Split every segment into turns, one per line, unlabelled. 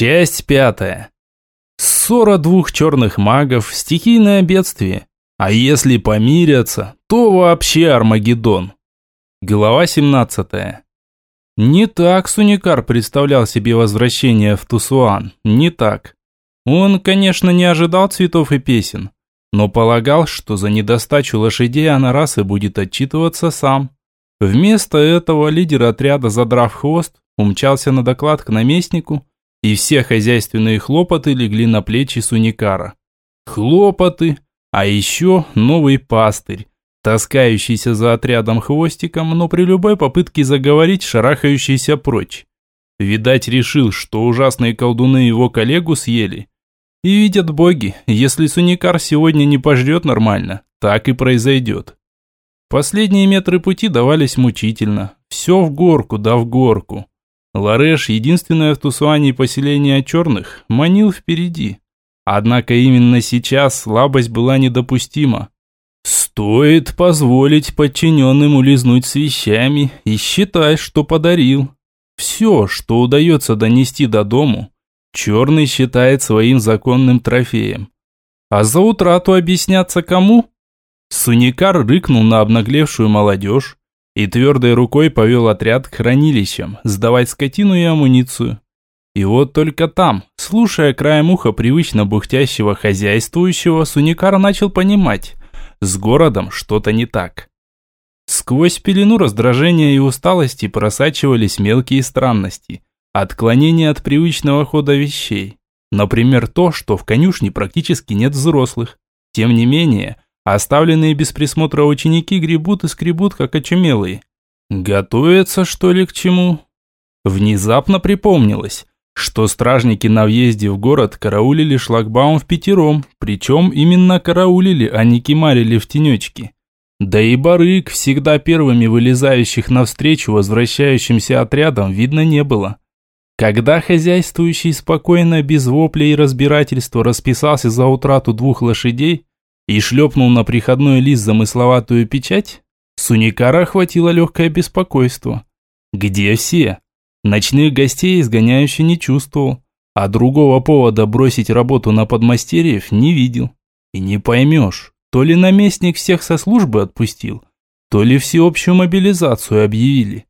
Часть пятая. Ссора двух черных магов – стихийное бедствие. А если помирятся, то вообще Армагеддон. Глава 17. Не так Суникар представлял себе возвращение в Тусуан. Не так. Он, конечно, не ожидал цветов и песен, но полагал, что за недостачу лошадей Анарасы будет отчитываться сам. Вместо этого лидер отряда, задрав хвост, умчался на доклад к наместнику – и все хозяйственные хлопоты легли на плечи Суникара. Хлопоты, а еще новый пастырь, таскающийся за отрядом хвостиком, но при любой попытке заговорить шарахающийся прочь. Видать, решил, что ужасные колдуны его коллегу съели. И видят боги, если Суникар сегодня не пожрет нормально, так и произойдет. Последние метры пути давались мучительно. Все в горку, да в горку. Лареш, единственное в Тусуане поселение черных, манил впереди. Однако именно сейчас слабость была недопустима. Стоит позволить подчиненным улизнуть с вещами и считай, что подарил. Все, что удается донести до дому, черный считает своим законным трофеем. А за утрату объясняться кому? Суникар рыкнул на обнаглевшую молодежь, и твердой рукой повел отряд к хранилищам, сдавать скотину и амуницию. И вот только там, слушая краем уха привычно бухтящего хозяйствующего, Суникар начал понимать, с городом что-то не так. Сквозь пелену раздражения и усталости просачивались мелкие странности, отклонения от привычного хода вещей. Например, то, что в конюшне практически нет взрослых. Тем не менее, Оставленные без присмотра ученики гребут и скребут, как очумелые. Готовятся, что ли, к чему? Внезапно припомнилось, что стражники на въезде в город караулили шлагбаум в пятером, причем именно караулили, а не кимарили в тенечке. Да и барык, всегда первыми вылезающих навстречу возвращающимся отрядам, видно не было. Когда хозяйствующий спокойно, без воплей и разбирательства расписался за утрату двух лошадей, и шлепнул на приходной лист замысловатую печать, Суникара охватило легкое беспокойство. Где все? Ночных гостей изгоняющий не чувствовал, а другого повода бросить работу на подмастерьев не видел. И не поймешь, то ли наместник всех со службы отпустил, то ли всеобщую мобилизацию объявили.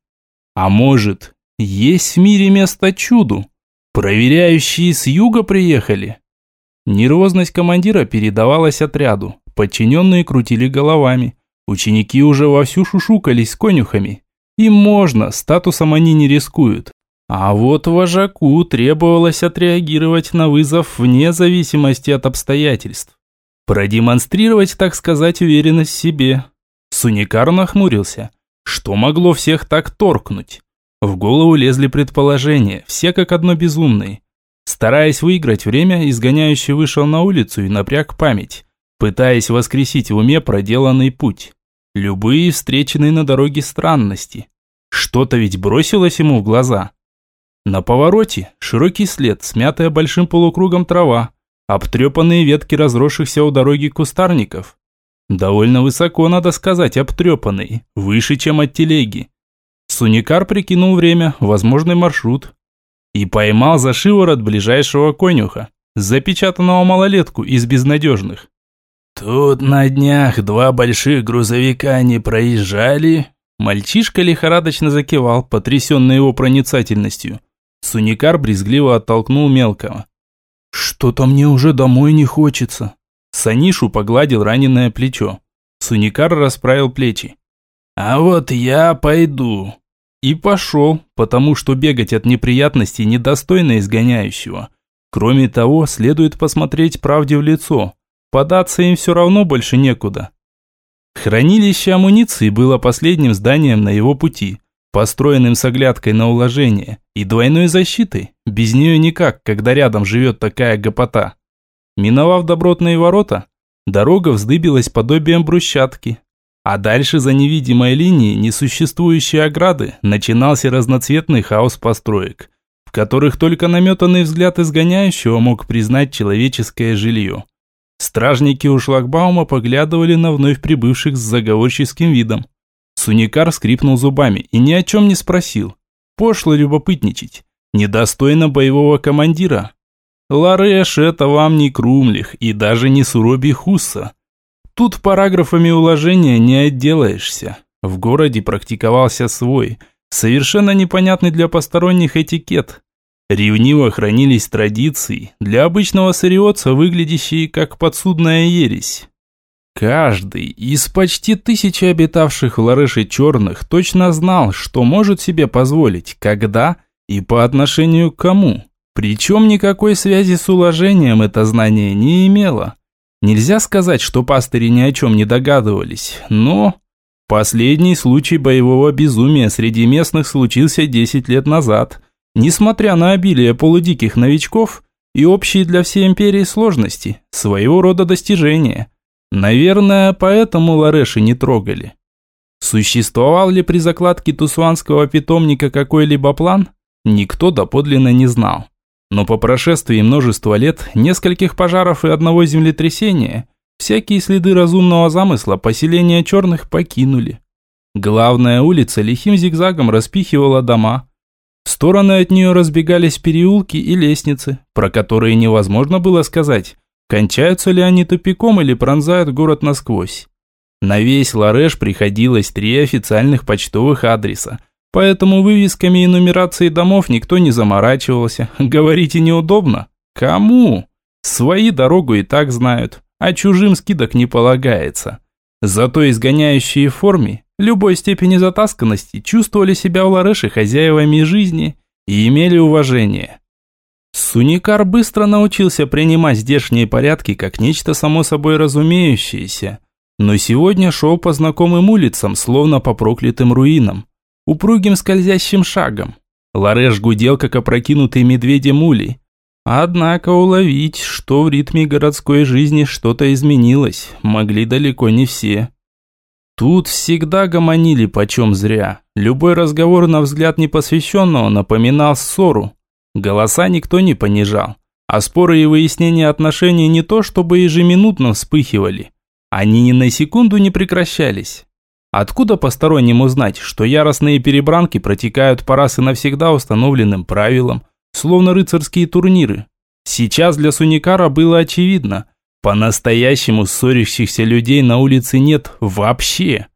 А может, есть в мире место чуду? Проверяющие с юга приехали? Нервозность командира передавалась отряду. Подчиненные крутили головами. Ученики уже вовсю шушукались с конюхами. Им можно, статусом они не рискуют. А вот вожаку требовалось отреагировать на вызов вне зависимости от обстоятельств. Продемонстрировать, так сказать, уверенность в себе. Суникар нахмурился. Что могло всех так торкнуть? В голову лезли предположения, все как одно безумные. Стараясь выиграть время, изгоняющий вышел на улицу и напряг память, пытаясь воскресить в уме проделанный путь. Любые встреченные на дороге странности. Что-то ведь бросилось ему в глаза. На повороте широкий след, смятая большим полукругом трава, обтрепанные ветки разросшихся у дороги кустарников. Довольно высоко, надо сказать, обтрепанные, выше, чем от телеги. Суникар прикинул время, возможный маршрут, и поймал за шиворот ближайшего конюха, запечатанного малолетку из безнадежных. «Тут на днях два больших грузовика не проезжали?» Мальчишка лихорадочно закивал, потрясенный его проницательностью. Суникар брезгливо оттолкнул мелкого. «Что-то мне уже домой не хочется». Санишу погладил раненое плечо. Суникар расправил плечи. «А вот я пойду», и пошел, потому что бегать от неприятностей недостойно изгоняющего. Кроме того, следует посмотреть правде в лицо. Податься им все равно больше некуда. Хранилище амуниции было последним зданием на его пути, построенным с оглядкой на уложение и двойной защитой. Без нее никак, когда рядом живет такая гопота. Миновав добротные ворота, дорога вздыбилась подобием брусчатки, а дальше за невидимой линией несуществующей ограды начинался разноцветный хаос построек, в которых только наметанный взгляд изгоняющего мог признать человеческое жилье. Стражники у шлагбаума поглядывали на вновь прибывших с заговорческим видом. Суникар скрипнул зубами и ни о чем не спросил. Пошло любопытничать. недостойно боевого командира. Лареш – это вам не Крумлих и даже не Суроби Хусса. Тут параграфами уложения не отделаешься. В городе практиковался свой, совершенно непонятный для посторонних этикет. Ревниво хранились традиции, для обычного сариотца выглядящие как подсудная ересь. Каждый из почти тысячи обитавших в Ларыше черных точно знал, что может себе позволить, когда и по отношению к кому. Причем никакой связи с уложением это знание не имело. Нельзя сказать, что пастыри ни о чем не догадывались, но... Последний случай боевого безумия среди местных случился 10 лет назад. Несмотря на обилие полудиких новичков и общие для всей империи сложности, своего рода достижения. Наверное, поэтому Лареши не трогали. Существовал ли при закладке тусуанского питомника какой-либо план, никто доподлинно не знал. Но по прошествии множества лет, нескольких пожаров и одного землетрясения, всякие следы разумного замысла поселения черных покинули. Главная улица лихим зигзагом распихивала дома. В стороны от нее разбегались переулки и лестницы, про которые невозможно было сказать, Кончаются ли они тупиком или пронзают город насквозь? На весь Лареш приходилось три официальных почтовых адреса, поэтому вывесками и нумерацией домов никто не заморачивался. Говорите неудобно? Кому? Свои дорогу и так знают, а чужим скидок не полагается. Зато изгоняющие в форме любой степени затасканности чувствовали себя в Лареше хозяевами жизни и имели уважение. Суникар быстро научился принимать здешние порядки как нечто само собой разумеющееся, но сегодня шел по знакомым улицам, словно по проклятым руинам, упругим скользящим шагом. Лареш гудел, как опрокинутый медведем улей. Однако уловить, что в ритме городской жизни что-то изменилось, могли далеко не все. Тут всегда гомонили почем зря. Любой разговор на взгляд непосвященного напоминал ссору. Голоса никто не понижал, а споры и выяснения отношений не то чтобы ежеминутно вспыхивали. Они ни на секунду не прекращались. Откуда постороннему знать, что яростные перебранки протекают по раз и навсегда установленным правилам, словно рыцарские турниры? Сейчас для Суникара было очевидно, по-настоящему ссорящихся людей на улице нет вообще.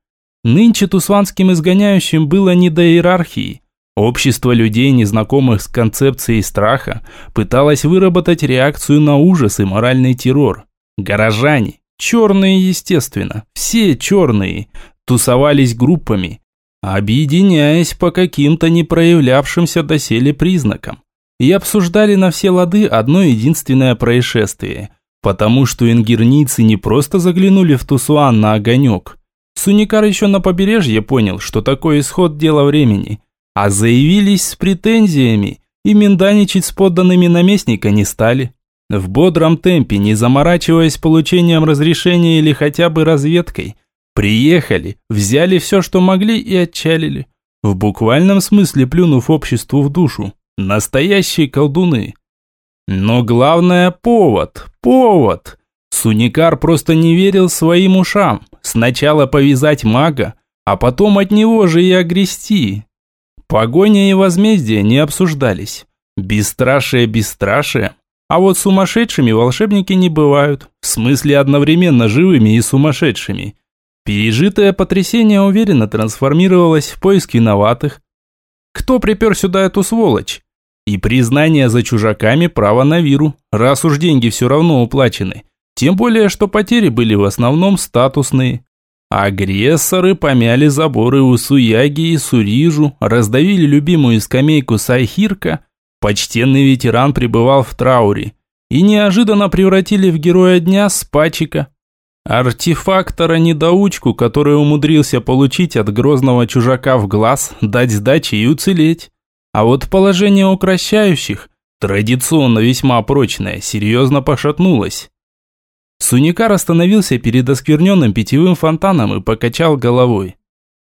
Нынче тусванским изгоняющим было не до иерархии, Общество людей, незнакомых с концепцией страха, пыталось выработать реакцию на ужас и моральный террор. Горожане, черные естественно, все черные, тусовались группами, объединяясь по каким-то не проявлявшимся доселе признакам. И обсуждали на все лады одно единственное происшествие, потому что ингерницы не просто заглянули в Тусуан на огонек. Суникар еще на побережье понял, что такой исход – дело времени – а заявились с претензиями и минданичать с подданными наместника не стали. В бодром темпе, не заморачиваясь получением разрешения или хотя бы разведкой, приехали, взяли все, что могли и отчалили. В буквальном смысле плюнув обществу в душу. Настоящие колдуны. Но главное – повод, повод. Суникар просто не верил своим ушам. Сначала повязать мага, а потом от него же и огрести. Погоня и возмездие не обсуждались. Бесстрашие бесстрашие. А вот сумасшедшими волшебники не бывают. В смысле одновременно живыми и сумасшедшими. Пережитое потрясение уверенно трансформировалось в поиск виноватых. Кто припер сюда эту сволочь? И признание за чужаками право на виру, раз уж деньги все равно уплачены. Тем более, что потери были в основном статусные. Агрессоры помяли заборы у Суяги и Сурижу, раздавили любимую скамейку Сайхирка, почтенный ветеран пребывал в трауре, и неожиданно превратили в героя дня Спачика, артефактора-недоучку, который умудрился получить от грозного чужака в глаз, дать сдачи и уцелеть. А вот положение укращающих, традиционно весьма прочное, серьезно пошатнулось. Суникар остановился перед оскверненным питьевым фонтаном и покачал головой.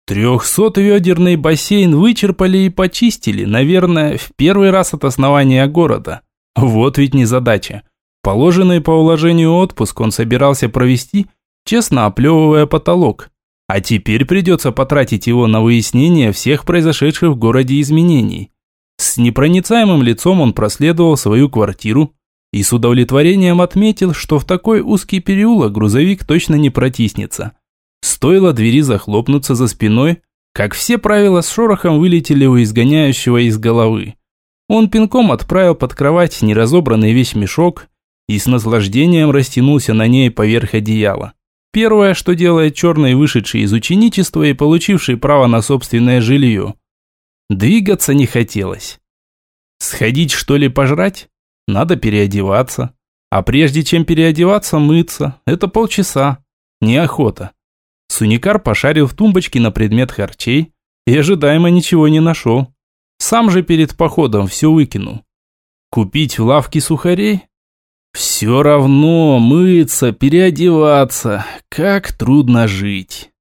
Трехсотведерный бассейн вычерпали и почистили, наверное, в первый раз от основания города. Вот ведь незадача. Положенный по уложению отпуск он собирался провести, честно оплевывая потолок. А теперь придется потратить его на выяснение всех произошедших в городе изменений. С непроницаемым лицом он проследовал свою квартиру и с удовлетворением отметил, что в такой узкий переулок грузовик точно не протиснется. Стоило двери захлопнуться за спиной, как все правила с шорохом вылетели у изгоняющего из головы. Он пинком отправил под кровать неразобранный вещмешок и с наслаждением растянулся на ней поверх одеяла. Первое, что делает черный, вышедший из ученичества и получивший право на собственное жилье. Двигаться не хотелось. Сходить что ли пожрать? Надо переодеваться. А прежде чем переодеваться, мыться. Это полчаса. Неохота. Суникар пошарил в тумбочке на предмет харчей и ожидаемо ничего не нашел. Сам же перед походом все выкинул. Купить в лавке сухарей? Все равно мыться, переодеваться. Как трудно жить.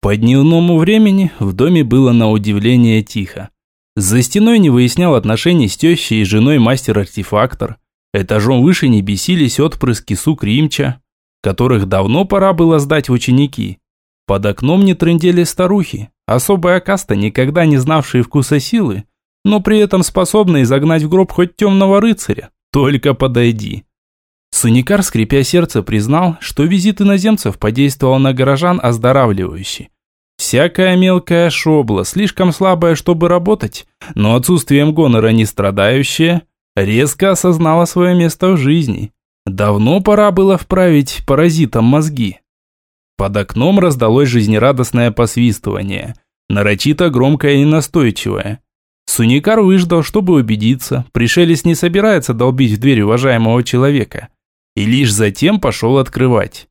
По дневному времени в доме было на удивление тихо. За стеной не выяснял отношений с тещей и женой мастер-артефактор. Этажом выше не бесились отпрыски сук Римча, которых давно пора было сдать ученики. Под окном не трындели старухи, особая каста, никогда не знавшие вкуса силы, но при этом способные загнать в гроб хоть темного рыцаря. Только подойди. Суникар, скрипя сердце, признал, что визит иноземцев подействовал на горожан оздоравливающе. Всякая мелкая шобла, слишком слабая, чтобы работать, но отсутствием гонора не страдающая, резко осознала свое место в жизни. Давно пора было вправить паразитам мозги. Под окном раздалось жизнерадостное посвистывание, нарочито громкое и настойчивое. Суникар выждал, чтобы убедиться, пришелец не собирается долбить в дверь уважаемого человека, и лишь затем пошел открывать.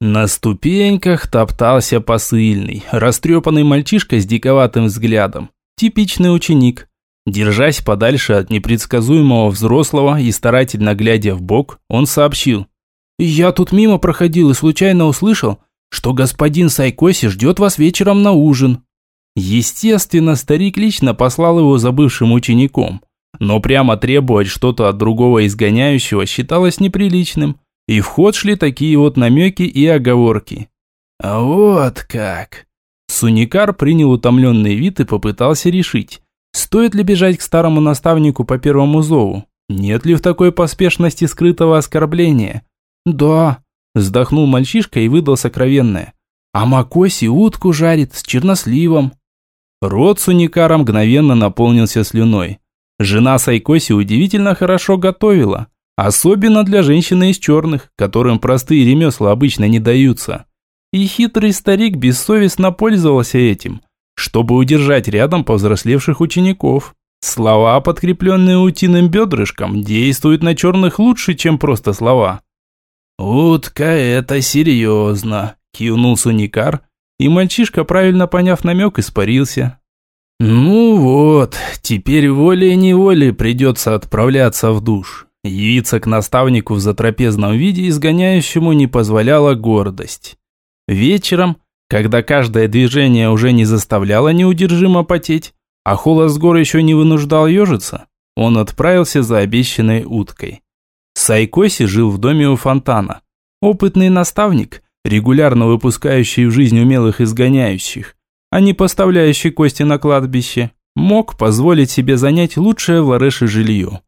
На ступеньках топтался посыльный, растрепанный мальчишка с диковатым взглядом. Типичный ученик. Держась подальше от непредсказуемого взрослого и старательно глядя в бок, он сообщил. «Я тут мимо проходил и случайно услышал, что господин Сайкоси ждет вас вечером на ужин». Естественно, старик лично послал его за бывшим учеником, но прямо требовать что-то от другого изгоняющего считалось неприличным – и в ход шли такие вот намеки и оговорки. А вот как. Суникар принял утомленный вид и попытался решить, стоит ли бежать к старому наставнику по первому зову. Нет ли в такой поспешности скрытого оскорбления? Да, вздохнул мальчишка и выдал сокровенное. А Макоси утку жарит с черносливом. Рот Суникара мгновенно наполнился слюной. Жена Сайкоси удивительно хорошо готовила. Особенно для женщины из черных, которым простые ремесла обычно не даются. И хитрый старик бессовестно пользовался этим, чтобы удержать рядом повзрослевших учеников. Слова, подкрепленные утиным бедрышком, действуют на черных лучше, чем просто слова. «Утка, это серьезно», – кивнул Суникар, и мальчишка, правильно поняв намек, испарился. «Ну вот, теперь волей-неволей придется отправляться в душ. Явиться к наставнику в затрапезном виде изгоняющему не позволяла гордость. Вечером, когда каждое движение уже не заставляло неудержимо потеть, а холод с гор еще не вынуждал ежиться, он отправился за обещанной уткой. Сайкоси жил в доме у фонтана. Опытный наставник, регулярно выпускающий в жизнь умелых изгоняющих, а не поставляющий кости на кладбище, мог позволить себе занять лучшее в Лареше жилье.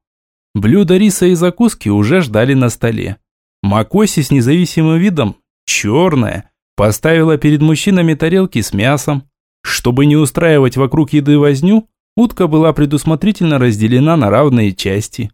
Блюда риса и закуски уже ждали на столе. Макоси с независимым видом, черная, поставила перед мужчинами тарелки с мясом. Чтобы не устраивать вокруг еды возню, утка была предусмотрительно разделена на равные части.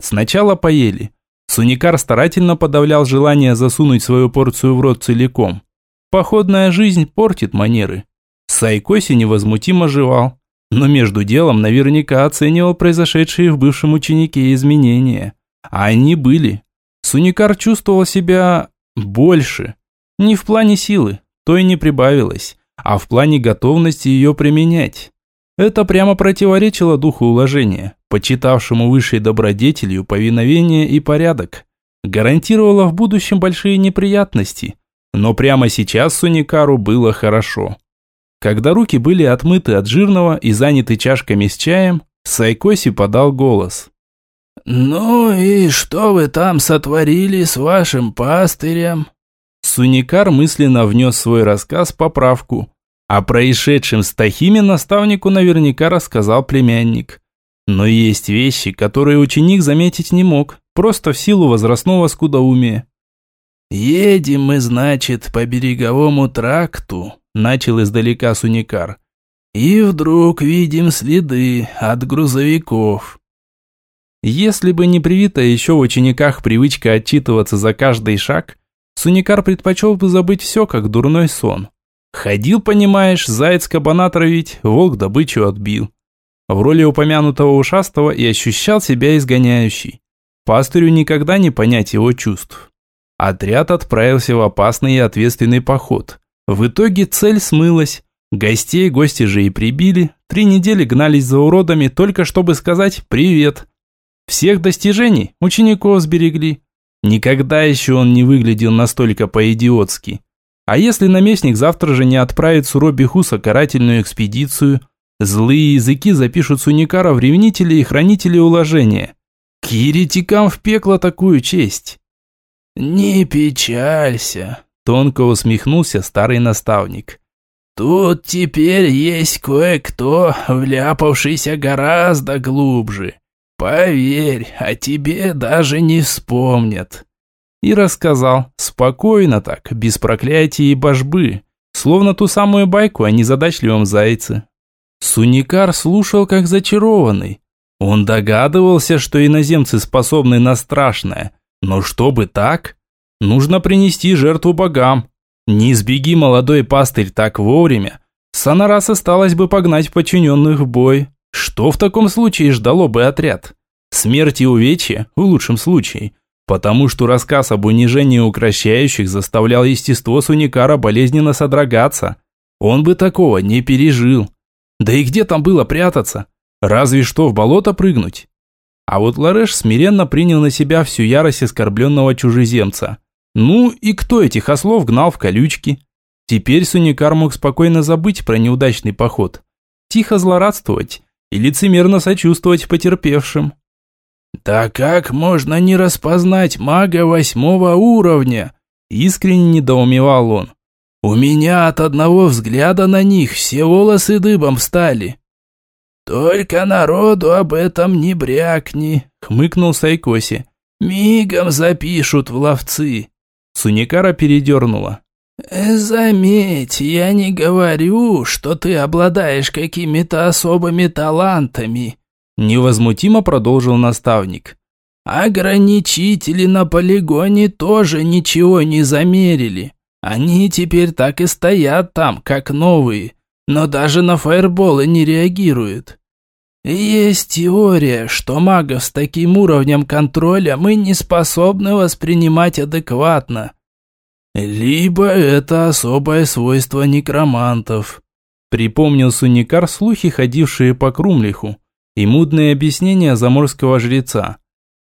Сначала поели. Суникар старательно подавлял желание засунуть свою порцию в рот целиком. Походная жизнь портит манеры. Сайкоси невозмутимо жевал но между делом наверняка оценивал произошедшие в бывшем ученике изменения. А они были. Суникар чувствовал себя больше. Не в плане силы, то и не прибавилось, а в плане готовности ее применять. Это прямо противоречило духу уложения, почитавшему высшей добродетелью повиновение и порядок. Гарантировало в будущем большие неприятности. Но прямо сейчас Суникару было хорошо. Когда руки были отмыты от жирного и заняты чашками с чаем, Сайкоси подал голос. «Ну и что вы там сотворили с вашим пастырем?» Суникар мысленно внес свой рассказ поправку. О происшедшем с Тахими наставнику наверняка рассказал племянник. Но есть вещи, которые ученик заметить не мог, просто в силу возрастного скудоумия.
«Едем мы, значит, по береговому тракту», – начал издалека Суникар. «И вдруг видим следы от грузовиков».
Если бы не привита еще в учениках привычка отчитываться за каждый шаг, Суникар предпочел бы забыть все, как дурной сон. Ходил, понимаешь, заяц кабана травить, волк добычу отбил. В роли упомянутого ушастого и ощущал себя изгоняющий. Пастырю никогда не понять его чувств. Отряд отправился в опасный и ответственный поход. В итоге цель смылась. Гостей гости же и прибили. Три недели гнались за уродами, только чтобы сказать «привет». Всех достижений учеников сберегли. Никогда еще он не выглядел настолько по-идиотски. А если наместник завтра же не отправит Суроби Хуса карательную экспедицию, злые языки запишут Суникара в ревнители и хранители уложения. К еретикам в пекло такую честь.
«Не печалься», – тонко усмехнулся старый наставник. «Тут теперь есть кое-кто, вляпавшийся гораздо глубже. Поверь, о тебе даже не вспомнят».
И рассказал, спокойно так, без проклятий и божбы, словно ту самую байку о незадачливом зайце. Суникар слушал как зачарованный. Он догадывался, что иноземцы способны на страшное – но чтобы так, нужно принести жертву богам. Не избеги молодой пастырь так вовремя, Санарас осталось бы погнать подчиненных в бой. Что в таком случае ждало бы отряд? Смерть и увечья, в лучшем случае. Потому что рассказ об унижении укращающих заставлял естество Суникара болезненно содрогаться. Он бы такого не пережил. Да и где там было прятаться? Разве что в болото прыгнуть. А вот Лареш смиренно принял на себя всю ярость оскорбленного чужеземца. Ну и кто этих ослов гнал в колючки? Теперь Суникар мог спокойно забыть про неудачный поход. Тихо злорадствовать и лицемерно сочувствовать потерпевшим.
«Да как можно не распознать мага восьмого уровня?» Искренне недоумевал он. «У меня от одного взгляда на них все волосы дыбом встали». «Только народу об этом не брякни», — хмыкнул Сайкоси. «Мигом запишут в ловцы».
Суникара передернула.
«Э, «Заметь, я не говорю, что ты обладаешь какими-то особыми талантами»,
невозмутимо продолжил наставник.
«Ограничители на полигоне тоже ничего не замерили. Они теперь так и стоят там, как новые но даже на фаерболы не реагирует. Есть теория, что магов с таким уровнем контроля мы не способны воспринимать адекватно. Либо это особое свойство некромантов.
Припомнил Суникар слухи, ходившие по Крумлиху, и мудные объяснения заморского жреца.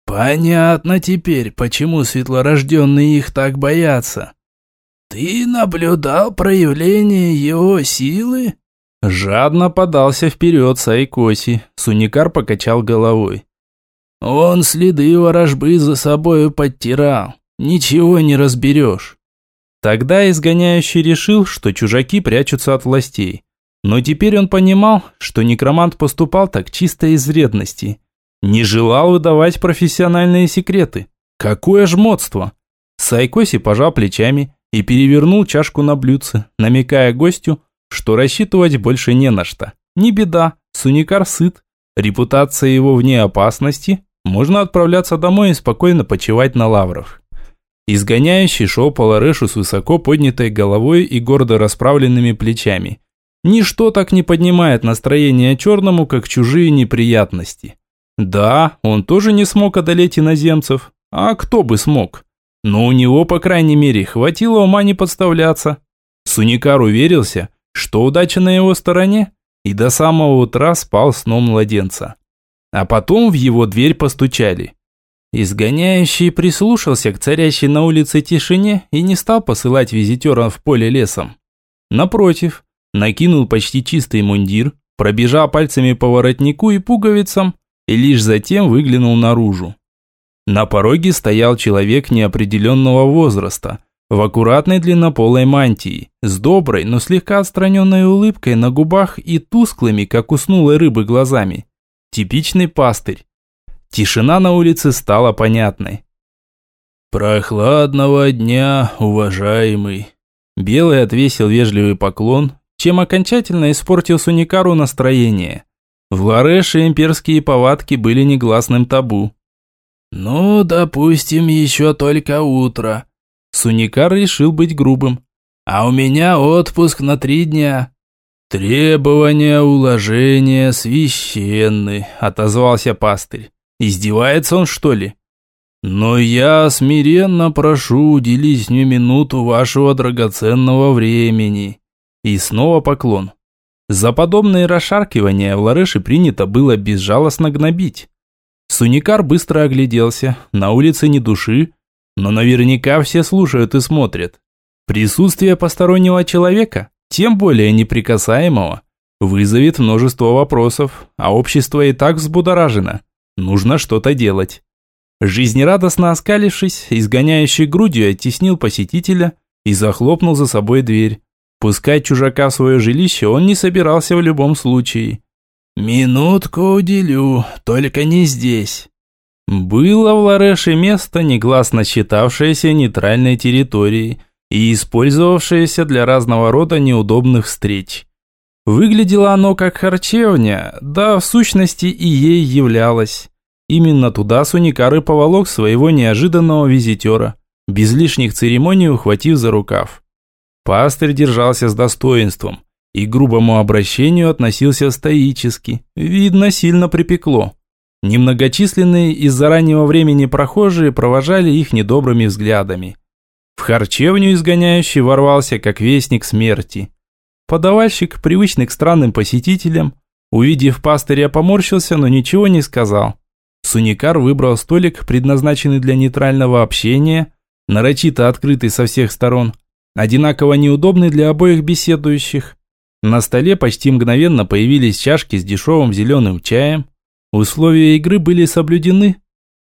Понятно теперь, почему светлорожденные их так боятся. «Ты наблюдал проявление его силы?»
Жадно подался вперед Сайкоси. Суникар покачал головой.
«Он следы ворожбы за собою подтирал. Ничего не разберешь».
Тогда изгоняющий решил, что чужаки прячутся от властей. Но теперь он понимал, что некромант поступал так чисто из вредности. Не желал выдавать профессиональные секреты. Какое жмотство! Сайкоси пожал плечами и перевернул чашку на блюдце, намекая гостю, что рассчитывать больше не на что. Не беда, Суникар сыт, репутация его вне опасности, можно отправляться домой и спокойно почивать на лаврах. Изгоняющий шел по с высоко поднятой головой и гордо расправленными плечами. Ничто так не поднимает настроение черному, как чужие неприятности. Да, он тоже не смог одолеть иноземцев, а кто бы смог? Но у него, по крайней мере, хватило ума не подставляться. Суникар уверился, что удача на его стороне, и до самого утра спал сном младенца. А потом в его дверь постучали. Изгоняющий прислушался к царящей на улице тишине и не стал посылать визитера в поле лесом. Напротив, накинул почти чистый мундир, пробежал пальцами по воротнику и пуговицам и лишь затем выглянул наружу. На пороге стоял человек неопределенного возраста, в аккуратной длиннополой мантии, с доброй, но слегка отстраненной улыбкой на губах и тусклыми, как уснулой рыбы, глазами. Типичный пастырь. Тишина на улице стала понятной.
«Прохладного дня, уважаемый!»
Белый отвесил вежливый поклон, чем окончательно испортил Суникару настроение. В Лареше имперские повадки были негласным табу.
«Ну, допустим, еще только утро».
Суникар решил быть грубым.
«А у меня отпуск на три дня».
«Требования уложения священны», – отозвался пастырь. «Издевается он, что ли?» «Но я смиренно прошу уделить мне минуту вашего драгоценного времени». И снова поклон. За подобные расшаркивания в Лареше принято было безжалостно гнобить. Суникар быстро огляделся, на улице ни души, но наверняка все слушают и смотрят. Присутствие постороннего человека, тем более неприкасаемого, вызовет множество вопросов, а общество и так взбудоражено. Нужно что-то делать. Жизнерадостно оскалившись, изгоняющий грудью оттеснил посетителя и захлопнул за собой дверь. Пускать чужака в свое жилище он не собирался в любом случае.
«Минутку уделю, только не здесь».
Было в Лареше место, негласно считавшееся нейтральной территорией и использовавшееся для разного рода неудобных встреч. Выглядело оно как харчевня, да в сущности и ей являлось. Именно туда Суникары поволок своего неожиданного визитера, без лишних церемоний ухватив за рукав. Пастырь держался с достоинством, и к грубому обращению относился стоически. Видно, сильно припекло. Немногочисленные из-за раннего времени прохожие провожали их недобрыми взглядами. В харчевню изгоняющий ворвался, как вестник смерти. Подавальщик, привычный к странным посетителям, увидев пастыря, поморщился, но ничего не сказал. Суникар выбрал столик, предназначенный для нейтрального общения, нарочито открытый со всех сторон, одинаково неудобный для обоих беседующих. На столе почти мгновенно появились чашки с дешевым зеленым чаем. Условия игры были соблюдены.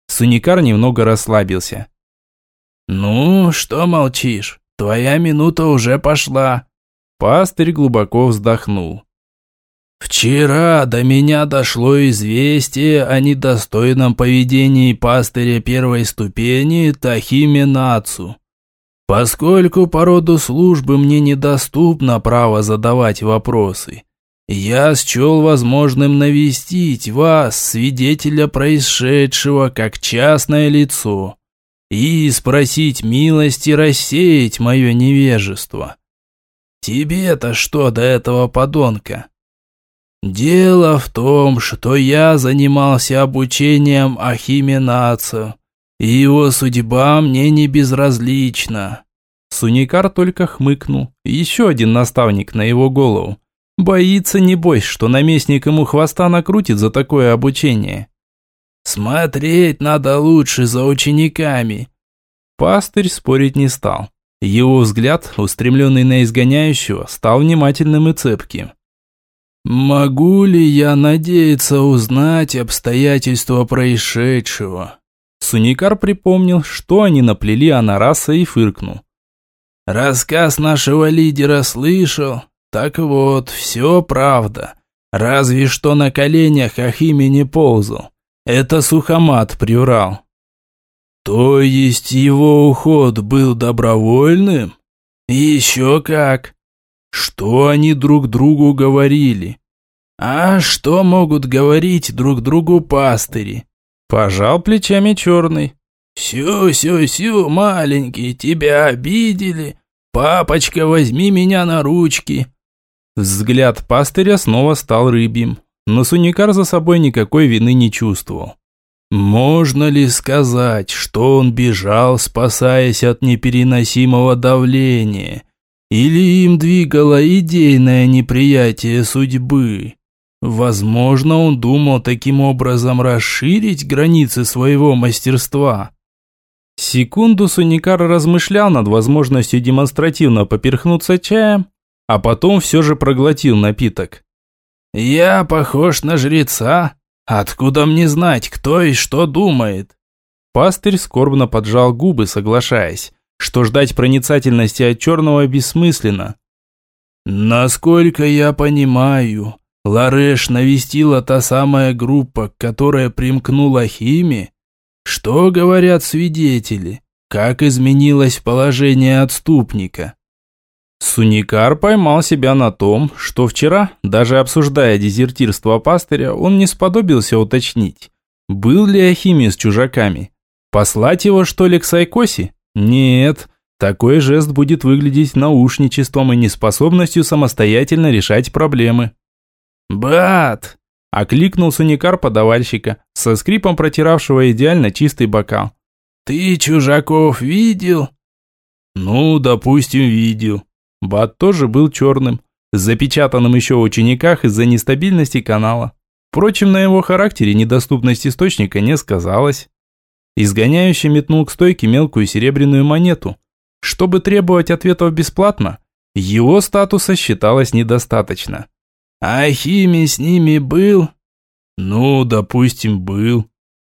Суникар немного расслабился.
«Ну, что молчишь? Твоя минута уже пошла».
Пастырь глубоко вздохнул.
«Вчера до меня дошло известие о недостойном поведении пастыря первой ступени Тахиме Нацу. Поскольку по роду службы мне недоступно право задавать вопросы, я счел возможным навестить вас, свидетеля происшедшего, как частное лицо, и спросить милости рассеять мое невежество. Тебе-то что до этого подонка? Дело в том, что я занимался обучением Ахименаца, и его судьба мне не безразлична.
Суникар только хмыкнул. Еще один наставник на его голову. Боится, небось, что наместник ему хвоста накрутит за такое обучение.
Смотреть надо лучше за учениками.
Пастырь спорить не стал. Его взгляд, устремленный на изгоняющего, стал внимательным и цепким.
«Могу ли я надеяться узнать обстоятельства происшедшего?»
Суникар припомнил, что они наплели Анараса и фыркнул.
«Рассказ нашего лидера слышал? Так вот, все правда. Разве что на коленях Ахиме не ползал. Это Сухомат приврал». «То есть его уход был добровольным?» «Еще как!» «Что они друг другу говорили?» «А что могут говорить друг другу пастыри?»
Пожал плечами черный.
«Сю-сю-сю, маленький, тебя обидели? Папочка, возьми меня на ручки!»
Взгляд пастыря снова стал рыбьим, но Суникар за собой никакой вины не чувствовал.
Можно ли сказать, что он бежал, спасаясь от непереносимого давления? Или им двигало идейное неприятие судьбы? Возможно, он думал таким образом расширить границы своего мастерства.
Секунду Суникар размышлял над возможностью демонстративно поперхнуться чаем, а потом все же проглотил напиток.
«Я похож на жреца? Откуда мне знать, кто и что думает?»
Пастырь скорбно поджал губы, соглашаясь, что ждать проницательности от черного бессмысленно.
«Насколько я понимаю, Лареш навестила та самая группа, которая примкнула Химе? Что говорят свидетели? Как изменилось положение отступника?
Суникар поймал себя на том, что вчера, даже обсуждая дезертирство пастыря, он не сподобился уточнить, был ли Ахиме с чужаками. Послать его, что ли, к Сайкоси? Нет, такой жест будет выглядеть наушничеством и неспособностью самостоятельно решать проблемы.
«Бат!» – окликнул Суникар подавальщика, со скрипом протиравшего идеально чистый бокал. «Ты чужаков видел?»
«Ну, допустим, видел». Бат тоже был черным, запечатанным еще в учениках из-за нестабильности канала. Впрочем, на его характере недоступность источника не сказалась. Изгоняющий метнул к стойке мелкую серебряную монету. Чтобы требовать ответов бесплатно, его статуса считалось недостаточно.
А Хими с ними был?
Ну, допустим, был.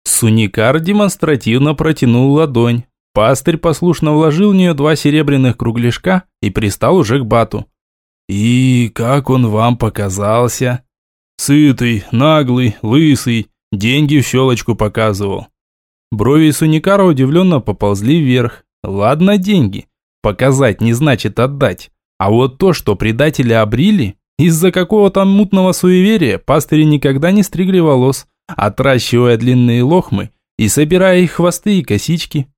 Суникар демонстративно протянул ладонь. Пастырь послушно вложил в нее два серебряных кругляшка и пристал уже к бату. «И как он вам показался?» «Сытый, наглый, лысый, деньги в щелочку показывал». Брови Суникара удивленно поползли вверх. «Ладно, деньги. Показать не значит отдать. А вот то, что предатели обрили, из-за какого-то мутного суеверия пастыри никогда не стригли волос, отращивая длинные лохмы и собирая их хвосты и косички.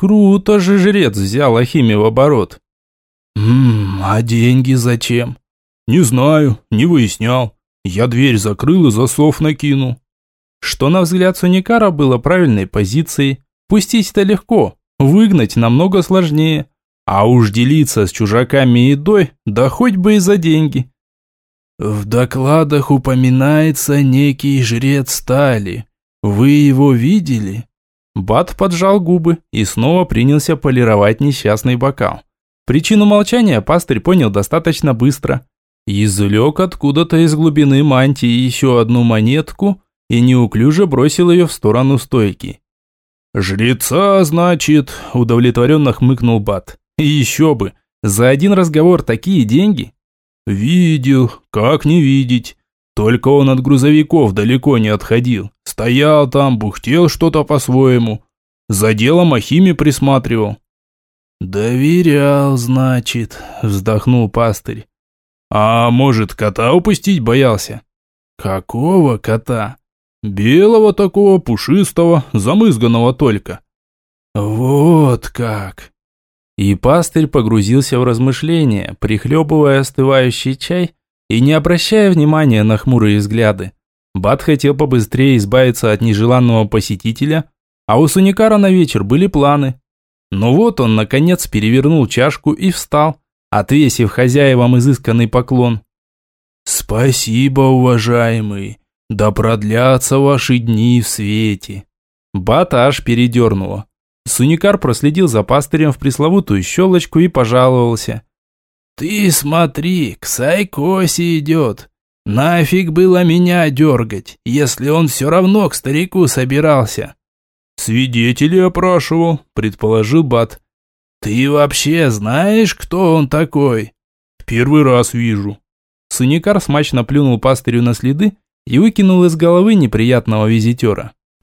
Круто же жрец взял Ахиме в оборот.
«Ммм, а деньги зачем?»
«Не знаю, не выяснял. Я дверь закрыл и засов накинул».
Что на взгляд Суникара было правильной позицией. Пустить-то легко, выгнать намного сложнее. А уж делиться с чужаками едой, да хоть бы и за деньги. В докладах упоминается некий жрец стали. Вы его видели?
Бат поджал губы и снова принялся полировать несчастный бокал. Причину молчания пастырь понял достаточно быстро. Извлек откуда-то из глубины мантии еще одну монетку и неуклюже бросил ее в сторону стойки. «Жреца, значит», – удовлетворенно хмыкнул Бат. «И еще бы, за один разговор такие деньги?» «Видел, как не видеть. Только он от грузовиков далеко не отходил. Стоял там, бухтел что-то по-своему. За делом Ахиме присматривал».
«Доверял, значит», – вздохнул пастырь.
«А может, кота упустить боялся?»
«Какого кота?»
«Белого такого, пушистого, замызганного только».
«Вот как!»
И пастырь погрузился в размышления, прихлебывая остывающий чай и не обращая внимания на хмурые взгляды. Бат хотел побыстрее избавиться от нежеланного посетителя, а у Суникара на вечер были планы. Но вот он, наконец, перевернул чашку и встал, отвесив хозяевам изысканный поклон.
«Спасибо, уважаемый, да продлятся ваши дни в свете».
Бата аж передернуло. Суникар проследил за пастырем в пресловутую щелочку и пожаловался.
«Ты смотри, к Сайкосе идет. Нафиг было меня дергать, если он все равно к старику собирался».
«Свидетелей опрашивал», – предположил Бат.
«Ты вообще знаешь, кто он такой?»
«Первый раз вижу». Суникар смачно плюнул пастырю на следы и выкинул из головы неприятного визитера.